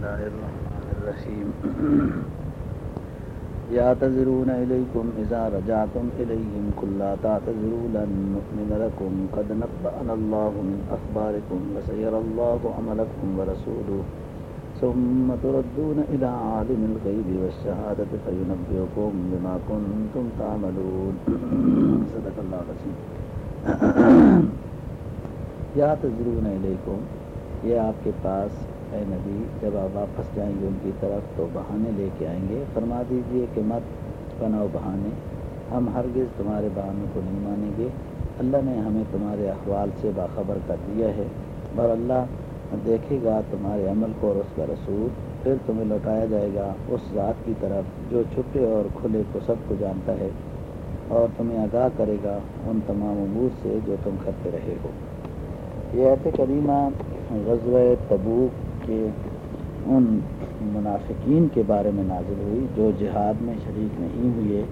الله الرحمن الرحيم يعتذرون إليكم إذا رجعتم إليهم كل لا تعتذروا لن نؤمن لكم قد نبأنا الله من أخباركم وسيرى الله عملكم ورسوله ثم تردون إلى عالم الغيب والشهادة فينبئكم بما كنتم تعملون صدق الله العظيم يعتذرون إليكم یہ آپ کے پاس اے نبی، جب آپ واپس جائیں گے ان کی طرف تو بہانے لے کے آئیں گے۔ فرما دیجیے کہ مت بناؤ بہانے۔ ہم ہرگز تمہارے بہانوں کو نہیں مانیں گے۔ اللہ نے ہمیں تمہارے احوال سے باخبر کر دیا ہے۔ اور اللہ، دیکھے گا تمہارے عمل کو اور اس کا رسول، پھر تمہیں لوٹایا جائے گا اس ذات کی طرف جو چھپے اور کھلے کو سب کو جانتا ہے۔ اور تمہیں آگاہ کرے گا ان تمام امور سے جو تم کرتے رہے ہو۔ یہ ایت کریمہ غزوہ تبوک کے ان منافقین کے بارے میں نازل ہوئی، جو جہاد میں شریک نہیں ہوئے،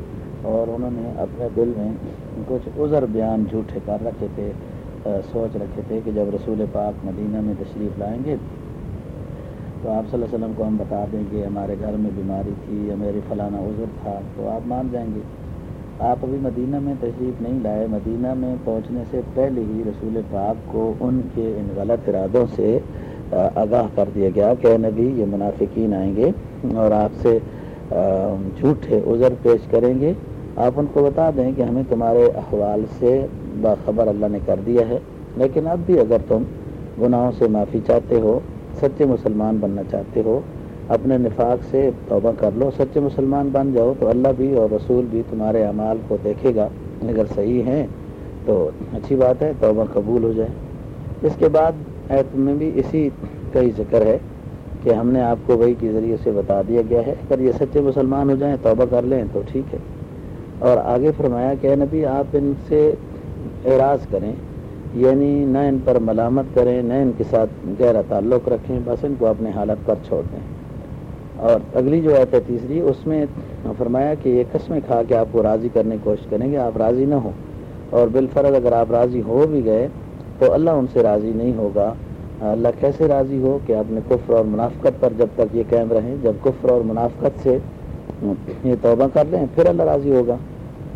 اور انہوں نے اپنے دل میں کچھ عذر بیان جھوٹے کر رکھے تھے سوچ رکھے تھے کہ جب رسول پاک مدینہ میں تشریف لائیں گے، تو آپ صلی اللہ علیہ وسلم کو ہم بتا دیں گے، ہمارے گھر میں بیماری تھی، یا میری فلانا عذر تھا، تو آپ مان جائیں گے۔ آپ ابھی مدینہ میں تشریف نہیں لائے، مدینہ میں پہنچنے سے پہلے ہی رسول پاک کو ان کے ان غلط ارادوں سے آگاہ کر دیا گیا کہ نبی، یہ منافقین آئیں گے اور آپ سے جھوٹے عذر پیش کریں گے۔ آپ ان کو بتا دیں کہ ہمیں تمہارے احوال سے باخبر اللہ نے کر دیا ہے۔ لیکن اب بھی اگر تم گناہوں سے معافی چاہتے ہو، سچے مسلمان بننا چاہتے ہو، اپنے نفاق سے توبہ کر لو، سچے مسلمان بن جاؤ، تو اللہ بھی اور رسول بھی تمہارے اعمال کو دیکھے گا۔ اگر صحیح ہیں، تو اچھی بات ہے، توبہ قبول ہو جائے۔ اس کے بعد ایت میں بھی اسی کا ہی ذکر ہے کہ ہم نے آپ کو وہی کے ذریعے سے بتا دیا گیا ہے۔ اگر یہ سچے مسلمان ہو جائیں، توبہ کر لیں تو ٹھیک ہے۔ اور آگے فرمایا کہ نبی، آپ ان سے اعراض کریں یعنی نہ ان پر ملامت کریں، نہ ان کے ساتھ گہرا تعلق رکھیں، بس ان کو اپنے حالت پر چھوڑ دیں۔ اور اگلی جو آیت ہے تیسری، اس میں فرمایا کہ یہ قسمیں کھا کے آپ کو راضی کرنے کی کوشش کریں گے، آپ راضی نہ ہوں۔ اور بالفرض اگر آپ راضی ہو بھی گئے تو اللہ ان سے راضی نہیں ہوگا۔ اللہ کیسے راضی ہو کہ اپنے کفر اور منافقت پر جب تک یہ قائم رہیں، جب کفر اور منافقت سے یہ توبہ کر لیں، پھر اللہ راضی ہوگا۔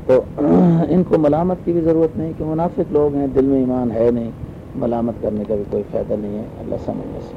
تو ان کو ملامت کی بھی ضرورت نہیں کہ منافق لوگ ہیں، دل میں ایمان ہے نہیں، ملامت کرنے کا بھی کوئی فائدہ نہیں ہے۔ اللہ سمجھنے سے